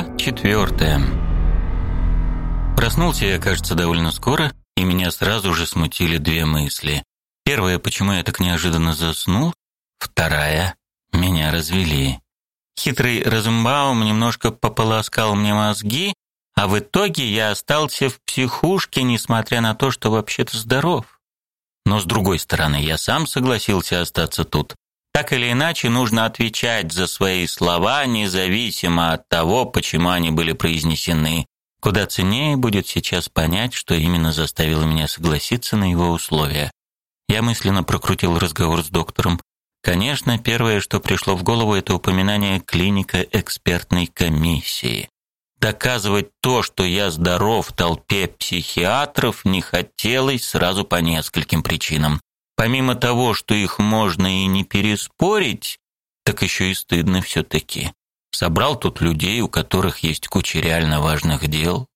Глава четвертая. Проснулся я, кажется, довольно скоро, и меня сразу же смутили две мысли. Первая, почему я так неожиданно заснул? Вторая, меня развели. Хитрый Розенбаум немножко пополоскал мне мозги, а в итоге я остался в психушке, несмотря на то, что вообще-то здоров. Но с другой стороны, я сам согласился остаться тут. Так или иначе, нужно отвечать за свои слова, независимо от того, почему они были произнесены. Куда ценнее будет сейчас понять, что именно заставило меня согласиться на его условия. Я мысленно прокрутил разговор с доктором. Конечно, первое, что пришло в голову, это упоминание клиника экспертной комиссии. Доказывать то, что я здоров в толпе психиатров, не хотелось сразу по нескольким причинам. Помимо того, что их можно и не переспорить, так еще и стыдно все-таки. Собрал тут людей, у которых есть куча реально важных дел.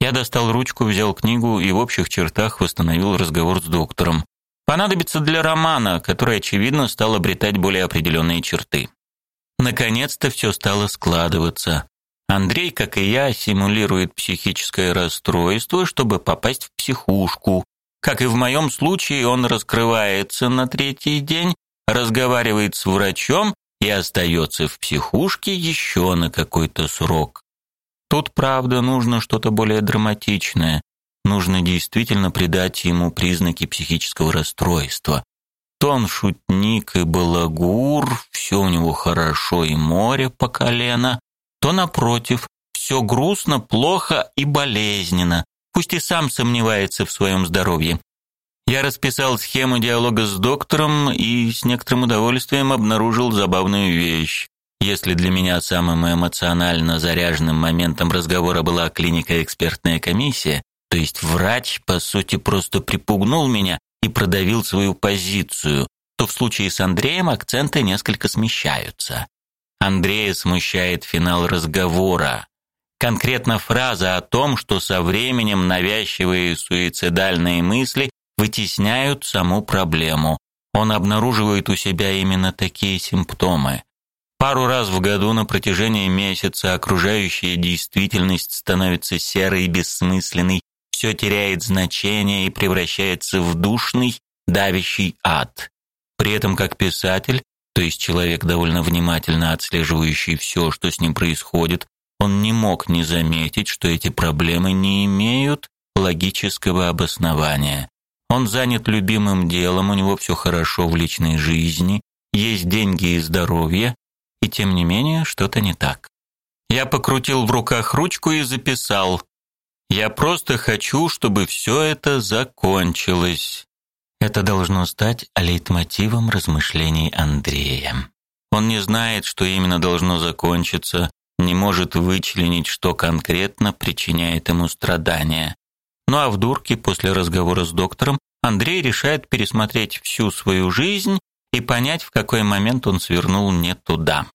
Я достал ручку, взял книгу и в общих чертах восстановил разговор с доктором. Понадобится для романа, который, очевидно, стал обретать более определенные черты. Наконец-то все стало складываться. Андрей, как и я, симулирует психическое расстройство, чтобы попасть в психушку, как и в моем случае, он раскрывается на третий день, разговаривает с врачом и остается в психушке еще на какой-то срок. Тут, правда, нужно что-то более драматичное. Нужно действительно придать ему признаки психического расстройства. То он шутник и балагур, все у него хорошо и море по колено, то, напротив, все грустно, плохо и болезненно, пусть и сам сомневается в своем здоровье. Я расписал схему диалога с доктором и с некоторым удовольствием обнаружил забавную вещь. Если для меня самым эмоционально заряженным моментом разговора была клиника-экспертная комиссия, то есть врач, по сути, просто припугнул меня и продавил свою позицию, то в случае с Андреем акценты несколько смещаются. Андрея смущает финал разговора. Конкретно фраза о том, что со временем навязчивые суицидальные мысли вытесняют саму проблему. Он обнаруживает у себя именно такие симптомы. Пару раз в году на протяжении месяца окружающая действительность становится серой и бессмысленной, все теряет значение и превращается в душный, давящий ад. При этом как писатель, то есть человек, довольно внимательно отслеживающий все, что с ним происходит, он не мог не заметить, что эти проблемы не имеют логического обоснования. Он занят любимым делом, у него все хорошо в личной жизни, есть деньги и здоровье, и тем не менее что-то не так. Я покрутил в руках ручку и записал: "Я просто хочу, чтобы все это закончилось". Это должно стать лейтмотивом размышлений Андрея. Он не знает, что именно должно закончиться, не может вычленить, что конкретно причиняет ему страдания. Ну а в дурке после разговора с доктором Андрей решает пересмотреть всю свою жизнь и понять, в какой момент он свернул не туда.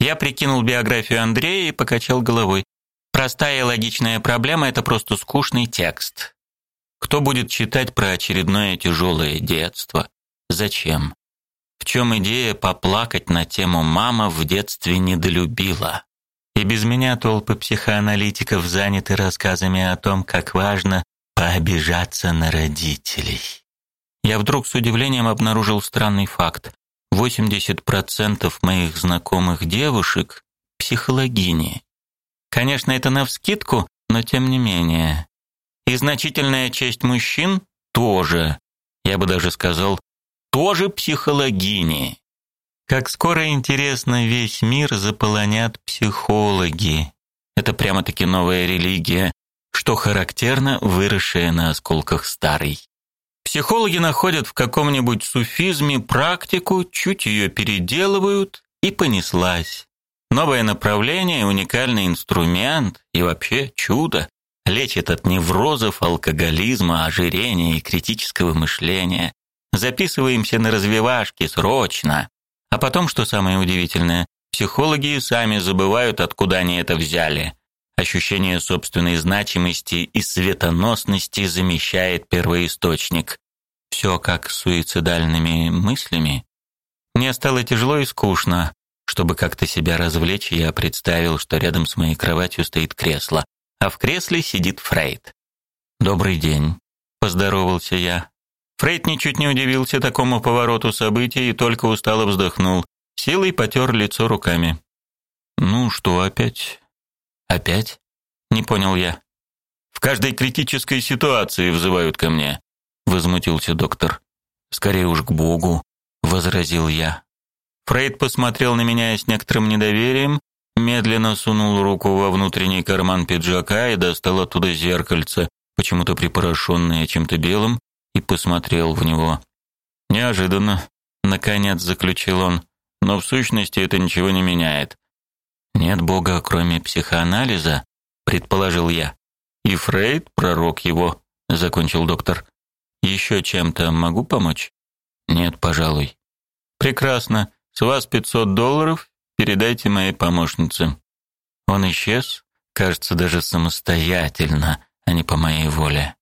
Я прикинул биографию Андрея и покачал головой. Простая и логичная проблема это просто скучный текст. Кто будет читать про очередное тяжелое детство? Зачем? В чем идея поплакать на тему мама в детстве недолюбила? И без меня толпы психоаналитиков заняты рассказами о том, как важно пообижаться на родителей. Я вдруг с удивлением обнаружил странный факт. 80% моих знакомых девушек психологини. Конечно, это навскидку, но тем не менее. И значительная часть мужчин тоже. Я бы даже сказал, тоже психологини. Как скоро, интересно, весь мир заполонят психологи. Это прямо-таки новая религия, что характерно, выросшая на осколках старой. Психологи находят в каком-нибудь суфизме практику, чуть ее переделывают, и понеслась. Новое направление, уникальный инструмент и вообще чудо. Лечит от неврозов, алкоголизма, ожирения и критического мышления. Записываемся на развивашки срочно. А потом, что самое удивительное, психологи сами забывают, откуда они это взяли. Ощущение собственной значимости и светоносности замещает первоисточник. Все как с суицидальными мыслями. Мне стало тяжело и скучно. Чтобы как-то себя развлечь, я представил, что рядом с моей кроватью стоит кресло, а в кресле сидит Фрейд. «Добрый день», — поздоровался я. Фрейд ничуть не удивился такому повороту событий и только устало вздохнул, силой потер лицо руками. «Ну что опять?» «Опять?» — не понял я. «В каждой критической ситуации взывают ко мне», — возмутился доктор. «Скорее уж к Богу», — возразил я. Фрейд посмотрел на меня с некоторым недоверием, медленно сунул руку во внутренний карман пиджака и достал оттуда зеркальце, почему-то припорошенное чем-то белым, и посмотрел в него. Неожиданно, наконец заключил он, но в сущности это ничего не меняет. Нет Бога, кроме психоанализа, предположил я. И Фрейд пророк его, закончил доктор. Еще чем-то могу помочь? Нет, пожалуй. Прекрасно. С вас 500 долларов, передайте моей помощнице. Он исчез, кажется, даже самостоятельно, а не по моей воле.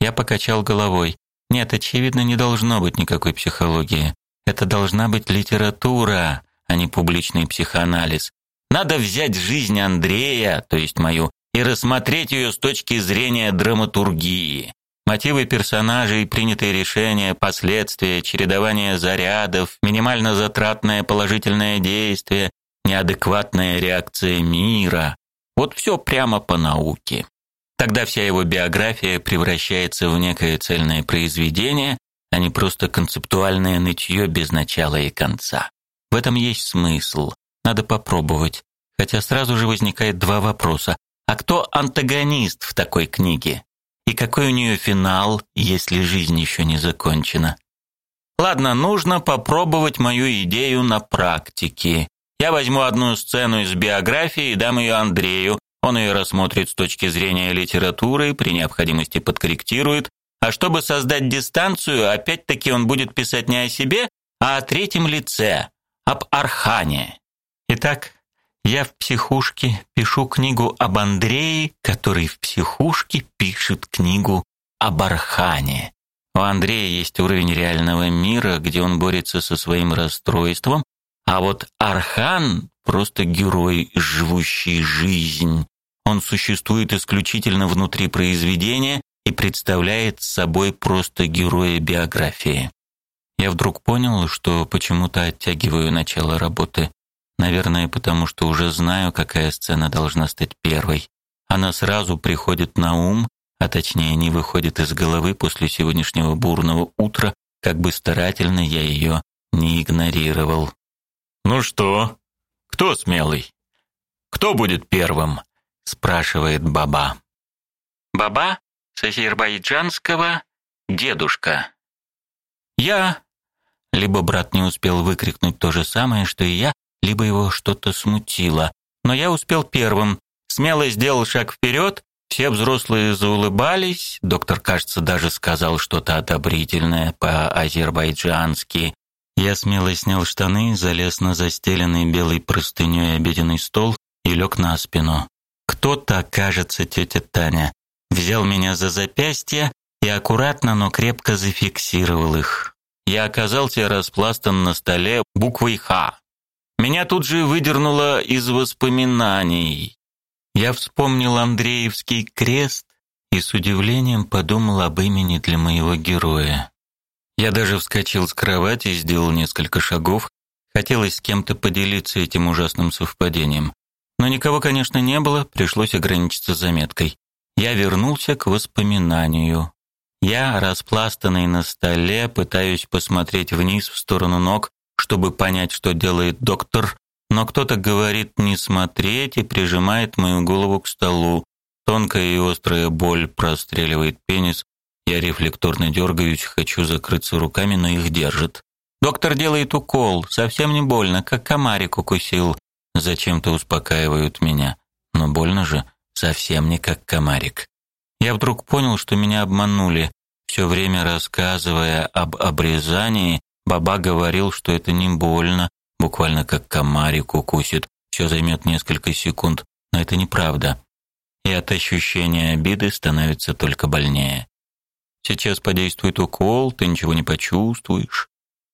Я покачал головой. Нет, очевидно, не должно быть никакой психологии. Это должна быть литература, а не публичный психоанализ. Надо взять жизнь Андрея, то есть мою, и рассмотреть ее с точки зрения драматургии. Мотивы персонажей, принятые решения, последствия, чередование зарядов, минимально затратное положительное действие, неадекватная реакция мира. Вот все прямо по науке. Тогда вся его биография превращается в некое цельное произведение, а не просто концептуальное нытье без начала и конца. В этом есть смысл. Надо попробовать. Хотя сразу же возникает два вопроса. А кто антагонист в такой книге? И какой у нее финал, если жизнь еще не закончена? Ладно, нужно попробовать мою идею на практике. Я возьму одну сцену из биографии и дам ее Андрею. Он ее рассмотрит с точки зрения литературы, при необходимости подкорректирует. А чтобы создать дистанцию, опять-таки он будет писать не о себе, а о третьем лице, об Архане. Итак, я в психушке пишу книгу об Андрее, который в психушке пишет книгу об Архане. У Андрея есть уровень реального мира, где он борется со своим расстройством, а вот Архан просто герой, живущий жизнь. Он существует исключительно внутри произведения и представляет собой просто героя биографии. Я вдруг понял, что почему-то оттягиваю начало работы. Наверное, потому что уже знаю, какая сцена должна стать первой. Она сразу приходит на ум, а точнее не выходит из головы после сегодняшнего бурного утра, как бы старательно я ее не игнорировал. «Ну что? Кто смелый? Кто будет первым?» — спрашивает Баба. Баба с азербайджанского «дедушка». «Я...» Либо брат не успел выкрикнуть то же самое, что и я, либо его что-то смутило. Но я успел первым. Смело сделал шаг вперед, все взрослые заулыбались, доктор, кажется, даже сказал что-то одобрительное по-азербайджански. Я смело снял штаны, залез на застеленный белой простыней обеденный стол и лег на спину. Кто-то, кажется, тетя Таня, взял меня за запястье и аккуратно, но крепко зафиксировал их. Я оказался распластан на столе буквой «Х». Меня тут же выдернуло из воспоминаний. Я вспомнил Андреевский крест и с удивлением подумал об имени для моего героя. Я даже вскочил с кровати и сделал несколько шагов. Хотелось с кем-то поделиться этим ужасным совпадением. Но никого, конечно, не было, пришлось ограничиться заметкой. Я вернулся к воспоминанию. Я, распластанный на столе, пытаюсь посмотреть вниз в сторону ног, чтобы понять, что делает доктор, но кто-то говорит не смотреть и прижимает мою голову к столу. Тонкая и острая боль простреливает пенис. Я рефлекторно дергаюсь, хочу закрыться руками, но их держит. Доктор делает укол, совсем не больно, как комарик укусил. Зачем-то успокаивают меня. Но больно же, совсем не как комарик. Я вдруг понял, что меня обманули. Все время рассказывая об обрезании, Баба говорил, что это не больно, буквально как комарик укусит. Все займет несколько секунд, но это неправда. И от ощущения обиды становится только больнее. Сейчас подействует укол, ты ничего не почувствуешь.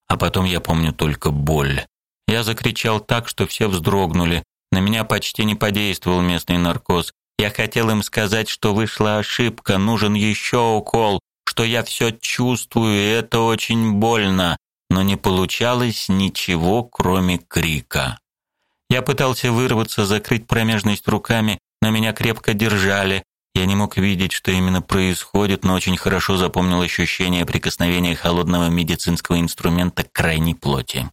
А потом я помню только боль. Я закричал так, что все вздрогнули. На меня почти не подействовал местный наркоз. Я хотел им сказать, что вышла ошибка, нужен еще укол, что я все чувствую, и это очень больно, но не получалось ничего, кроме крика. Я пытался вырваться, закрыть промежность руками, но меня крепко держали. Я не мог видеть, что именно происходит, но очень хорошо запомнил ощущение прикосновения холодного медицинского инструмента к крайней плоти.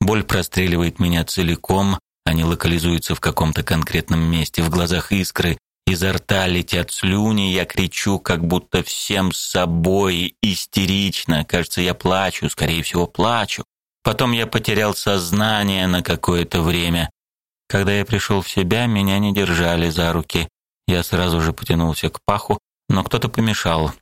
Боль простреливает меня целиком, они локализуются в каком-то конкретном месте, в глазах искры, изо рта летят слюни, я кричу, как будто всем собой, истерично. Кажется, я плачу, скорее всего, плачу. Потом я потерял сознание на какое-то время. Когда я пришел в себя, меня не держали за руки. Я сразу же потянулся к паху, но кто-то помешал.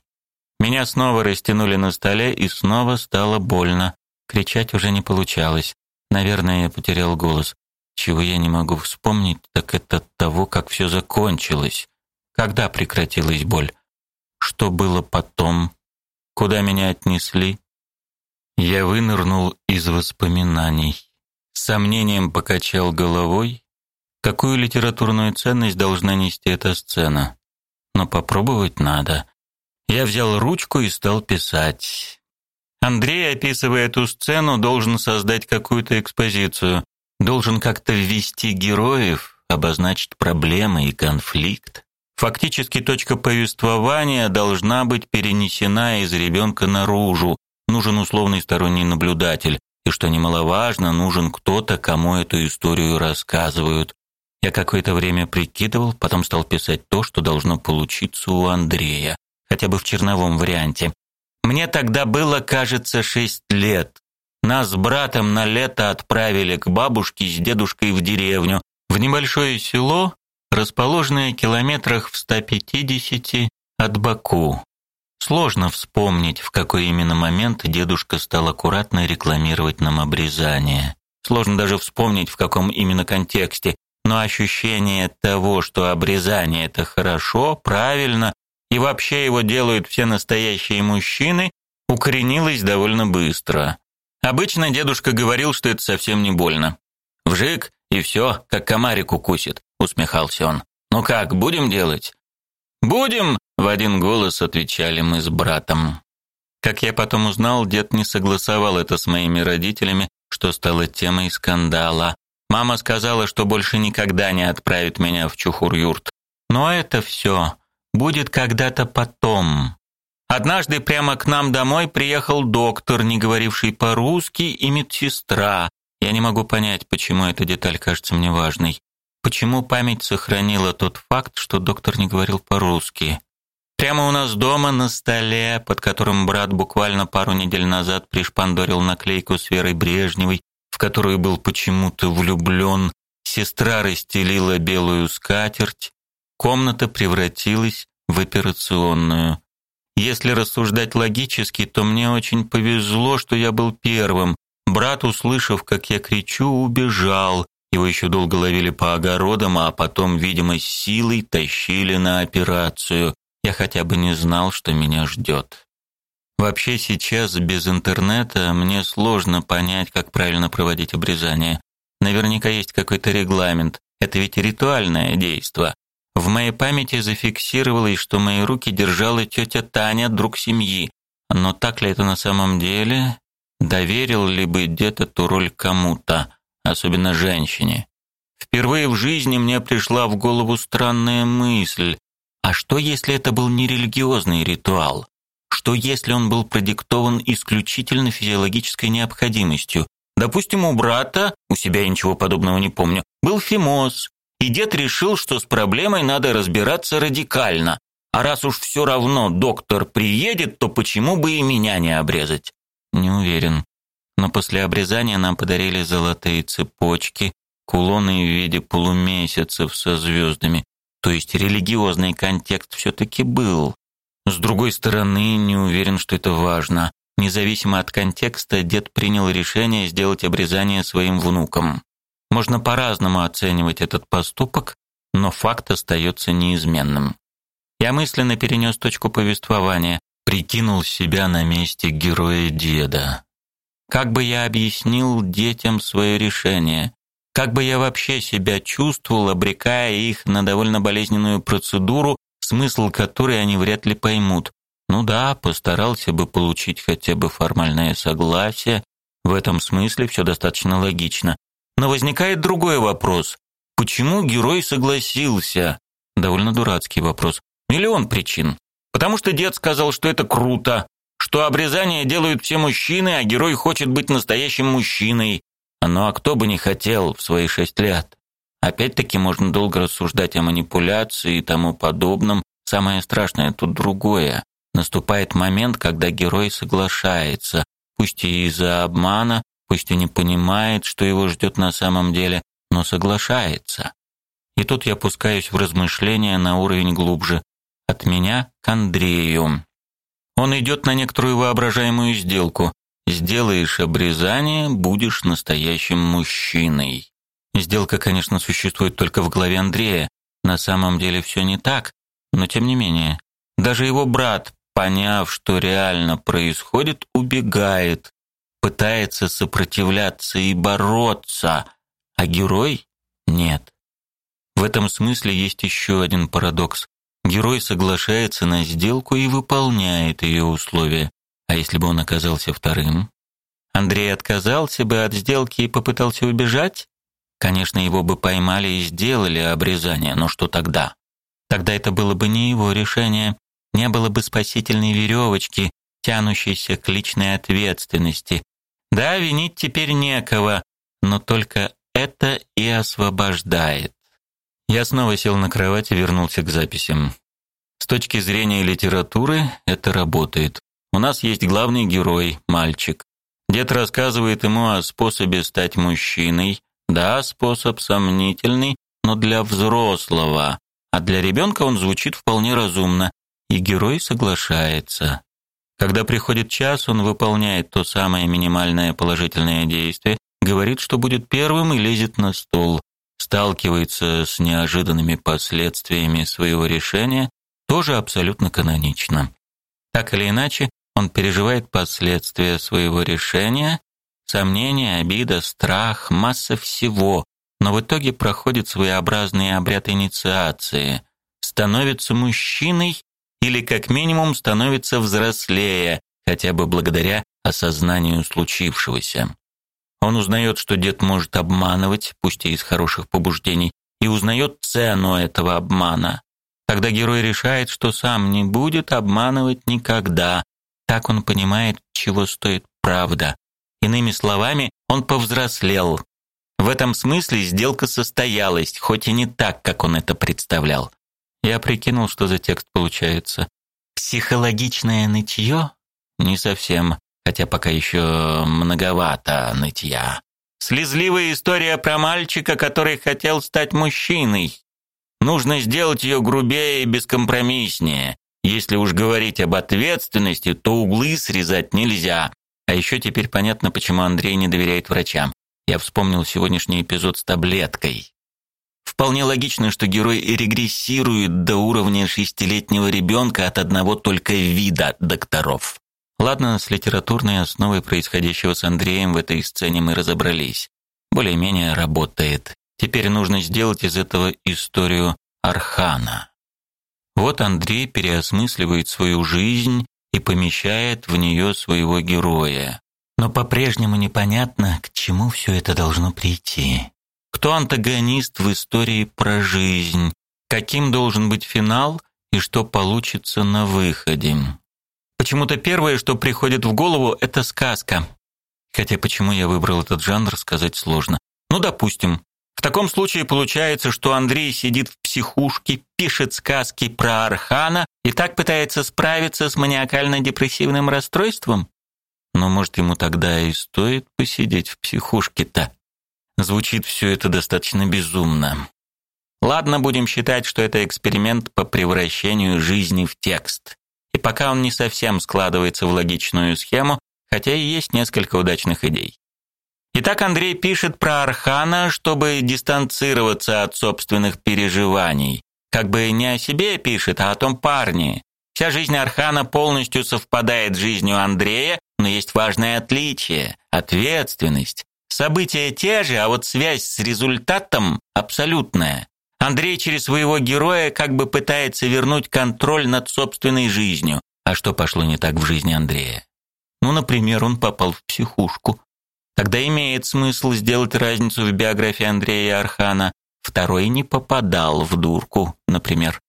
Меня снова растянули на столе, и снова стало больно. Кричать уже не получалось. Наверное, я потерял голос. Чего я не могу вспомнить, так это того, как все закончилось. Когда прекратилась боль? Что было потом? Куда меня отнесли? Я вынырнул из воспоминаний. С сомнением покачал головой. Какую литературную ценность должна нести эта сцена? Но попробовать надо. Я взял ручку и стал писать. Андрей, описывая эту сцену, должен создать какую-то экспозицию должен как-то ввести героев, обозначить проблемы и конфликт. Фактически точка повествования должна быть перенесена из ребенка наружу. Нужен условный сторонний наблюдатель, и что немаловажно, нужен кто-то, кому эту историю рассказывают. Я какое-то время прикидывал, потом стал писать то, что должно получиться у Андрея, хотя бы в черновом варианте. Мне тогда было, кажется, шесть лет. Нас с братом на лето отправили к бабушке с дедушкой в деревню, в небольшое село, расположенное километрах в 150 от Баку. Сложно вспомнить, в какой именно момент дедушка стал аккуратно рекламировать нам обрезание. Сложно даже вспомнить, в каком именно контексте, но ощущение того, что обрезание это хорошо, правильно, и вообще его делают все настоящие мужчины, укоренилось довольно быстро. Обычно дедушка говорил, что это совсем не больно. Вжик, и все, как комарик укусит, усмехался он. Ну как, будем делать? Будем, в один голос отвечали мы с братом. Как я потом узнал, дед не согласовал это с моими родителями, что стало темой скандала. Мама сказала, что больше никогда не отправит меня в Чухур-юрт. Но это все будет когда-то потом. Однажды прямо к нам домой приехал доктор, не говоривший по-русски, и медсестра. Я не могу понять, почему эта деталь кажется мне важной. Почему память сохранила тот факт, что доктор не говорил по-русски? Прямо у нас дома на столе, под которым брат буквально пару недель назад пришпандорил наклейку с Верой Брежневой, которую был почему-то влюблен, сестра расстелила белую скатерть, комната превратилась в операционную. Если рассуждать логически, то мне очень повезло, что я был первым. Брат, услышав, как я кричу, убежал. Его еще долго ловили по огородам, а потом, видимо, силой тащили на операцию. Я хотя бы не знал, что меня ждет. Вообще сейчас без интернета мне сложно понять, как правильно проводить обрезание. Наверняка есть какой-то регламент. Это ведь ритуальное действие. В моей памяти зафиксировалось, что мои руки держала тетя Таня, друг семьи. Но так ли это на самом деле? Доверил ли бы дед эту роль кому-то, особенно женщине? Впервые в жизни мне пришла в голову странная мысль. А что, если это был не религиозный ритуал? Что, если он был продиктован исключительно физиологической необходимостью? Допустим, у брата, у себя ничего подобного не помню, был фимоз, и дед решил, что с проблемой надо разбираться радикально. А раз уж все равно доктор приедет, то почему бы и меня не обрезать? Не уверен. Но после обрезания нам подарили золотые цепочки, кулоны в виде полумесяцев со звездами. То есть религиозный контекст все-таки был. С другой стороны, не уверен, что это важно. Независимо от контекста, дед принял решение сделать обрезание своим внукам. Можно по-разному оценивать этот поступок, но факт остается неизменным. Я мысленно перенес точку повествования, прикинул себя на месте героя деда. Как бы я объяснил детям свое решение? Как бы я вообще себя чувствовал, обрекая их на довольно болезненную процедуру, смысл которой они вряд ли поймут? Ну да, постарался бы получить хотя бы формальное согласие. В этом смысле все достаточно логично. Но возникает другой вопрос. Почему герой согласился? Довольно дурацкий вопрос. Миллион причин. Потому что дед сказал, что это круто, что обрезание делают все мужчины, а герой хочет быть настоящим мужчиной. Ну а кто бы не хотел в свои шесть лет? Опять-таки можно долго рассуждать о манипуляции и тому подобном. Самое страшное тут другое. Наступает момент, когда герой соглашается, пусть и из-за обмана, пусть и не понимает, что его ждет на самом деле, но соглашается. И тут я пускаюсь в размышления на уровень глубже. От меня к Андрею. Он идет на некоторую воображаемую сделку. Сделаешь обрезание, будешь настоящим мужчиной. Сделка, конечно, существует только в голове Андрея. На самом деле все не так, но тем не менее. Даже его брат, поняв, что реально происходит, убегает, пытается сопротивляться и бороться, а герой нет. В этом смысле есть еще один парадокс. Герой соглашается на сделку и выполняет ее условия. А если бы он оказался вторым? Андрей отказался бы от сделки и попытался убежать? Конечно, его бы поймали и сделали обрезание, но что тогда? Тогда это было бы не его решение, не было бы спасительной веревочки, тянущейся к личной ответственности. Да, винить теперь некого, но только это и освобождает. Я снова сел на кровать и вернулся к записям. С точки зрения литературы это работает. У нас есть главный герой, мальчик. Дед рассказывает ему о способе стать мужчиной. Да, способ сомнительный, но для взрослого. А для ребенка он звучит вполне разумно, и герой соглашается. Когда приходит час, он выполняет то самое минимальное положительное действие, говорит, что будет первым и лезет на стол, сталкивается с неожиданными последствиями своего решения, тоже абсолютно канонично. Так или иначе, он переживает последствия своего решения, сомнения, обида, страх, масса всего, но в итоге проходит своеобразный обряд инициации, становится мужчиной или как минимум становится взрослее, хотя бы благодаря осознанию случившегося. Он узнает, что дед может обманывать, пусть и из хороших побуждений, и узнает цену этого обмана. Тогда герой решает, что сам не будет обманывать никогда. Так он понимает, чего стоит правда. Иными словами, он повзрослел. В этом смысле сделка состоялась, хоть и не так, как он это представлял. Я прикинул, что за текст получается. Психологичное нытье? Не совсем хотя пока еще многовато нытья. Слезливая история про мальчика, который хотел стать мужчиной. Нужно сделать ее грубее и бескомпромисснее. Если уж говорить об ответственности, то углы срезать нельзя. А еще теперь понятно, почему Андрей не доверяет врачам. Я вспомнил сегодняшний эпизод с таблеткой. Вполне логично, что герой регрессирует до уровня шестилетнего ребенка от одного только вида докторов. Ладно, с литературной основой происходящего с Андреем в этой сцене мы разобрались. Более-менее работает. Теперь нужно сделать из этого историю Архана. Вот Андрей переосмысливает свою жизнь и помещает в нее своего героя. Но по-прежнему непонятно, к чему все это должно прийти. Кто антагонист в истории про жизнь? Каким должен быть финал и что получится на выходе? Почему-то первое, что приходит в голову, это сказка. Хотя почему я выбрал этот жанр, сказать сложно. Ну, допустим. В таком случае получается, что Андрей сидит в психушке, пишет сказки про Архана и так пытается справиться с маниакально-депрессивным расстройством? Но, может, ему тогда и стоит посидеть в психушке-то? Звучит все это достаточно безумно. Ладно, будем считать, что это эксперимент по превращению жизни в текст и пока он не совсем складывается в логичную схему, хотя и есть несколько удачных идей. Итак, Андрей пишет про Архана, чтобы дистанцироваться от собственных переживаний. Как бы не о себе пишет, а о том парне. Вся жизнь Архана полностью совпадает с жизнью Андрея, но есть важное отличие ответственность. События те же, а вот связь с результатом абсолютная. Андрей через своего героя как бы пытается вернуть контроль над собственной жизнью. А что пошло не так в жизни Андрея? Ну, например, он попал в психушку. Тогда имеет смысл сделать разницу в биографии Андрея Архана. Второй не попадал в дурку, например.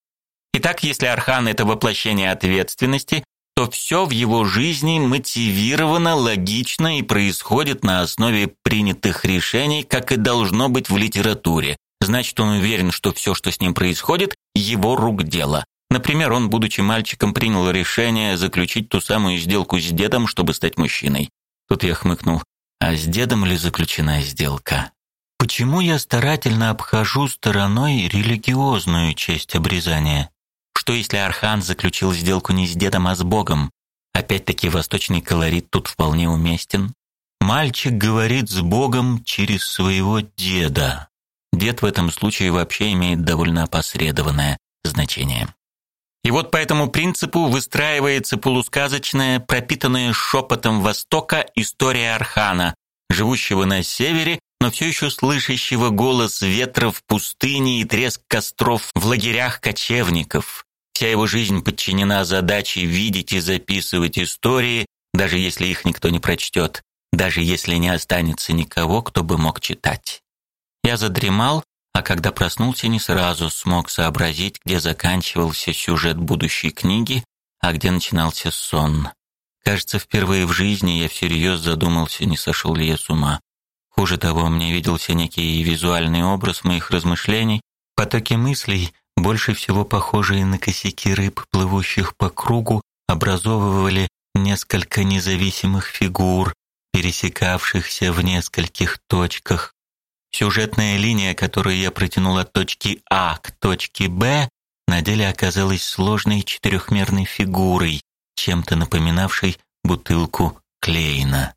Итак, если Архан это воплощение ответственности, то все в его жизни мотивировано, логично и происходит на основе принятых решений, как и должно быть в литературе. Значит, он уверен, что все, что с ним происходит, его рук дело. Например, он, будучи мальчиком, принял решение заключить ту самую сделку с дедом, чтобы стать мужчиной. Тут я хмыкнул. А с дедом ли заключена сделка? Почему я старательно обхожу стороной религиозную часть обрезания? Что если Архан заключил сделку не с дедом, а с Богом? Опять-таки восточный колорит тут вполне уместен. Мальчик говорит с Богом через своего деда. Дед в этом случае вообще имеет довольно опосредованное значение. И вот по этому принципу выстраивается полусказочная, пропитанная шепотом Востока история Архана, живущего на севере, но все еще слышащего голос ветра в пустыне и треск костров в лагерях кочевников. Вся его жизнь подчинена задаче видеть и записывать истории, даже если их никто не прочтет, даже если не останется никого, кто бы мог читать. Я задремал, а когда проснулся, не сразу смог сообразить, где заканчивался сюжет будущей книги, а где начинался сон. Кажется, впервые в жизни я всерьез задумался, не сошел ли я с ума. Хуже того, мне виделся некий визуальный образ моих размышлений, потоки мыслей, больше всего похожие на косяки рыб, плывущих по кругу, образовывали несколько независимых фигур, пересекавшихся в нескольких точках. Сюжетная линия, которую я протянул от точки А к точке Б, на деле оказалась сложной четырехмерной фигурой, чем-то напоминавшей бутылку Клейна.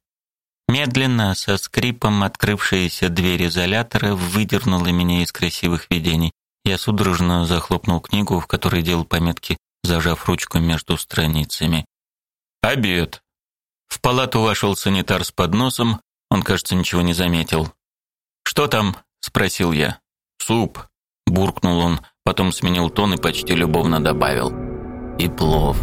Медленно, со скрипом, открывшаяся дверь изолятора выдернула меня из красивых видений. Я судорожно захлопнул книгу, в которой делал пометки, зажав ручку между страницами. Обед. В палату вошел санитар с подносом. Он, кажется, ничего не заметил. Что там? спросил я. Суп, буркнул он, потом сменил тон и почти любовно добавил. И плов.